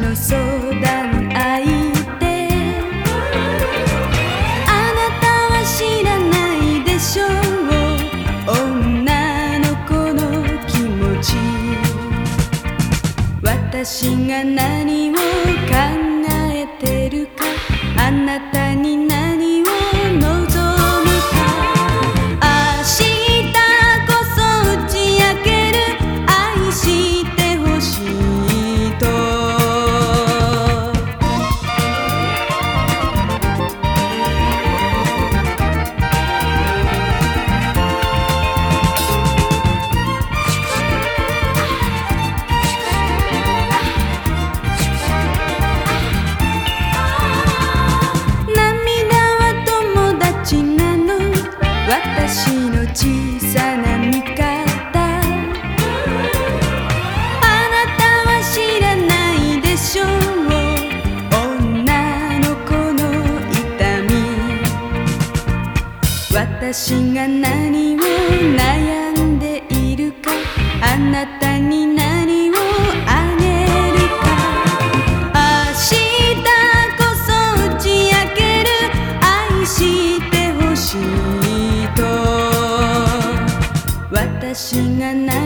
の相談相手」「あなたは知らないでしょう」「女の子の気持ち」「私が何を考えてるか」私が何を悩んでいるかあなたに何をあげるか。明日こそ打ち明ける愛してほしいと。私が何